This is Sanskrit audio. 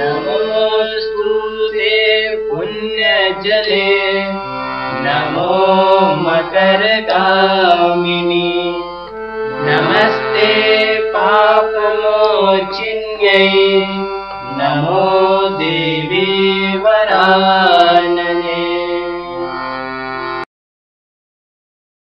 नमोऽस्तु ते पुण्यजले। नमो मकरकामिनि नमस्ते पापमोचिन्यै। नमो देवी वरानने।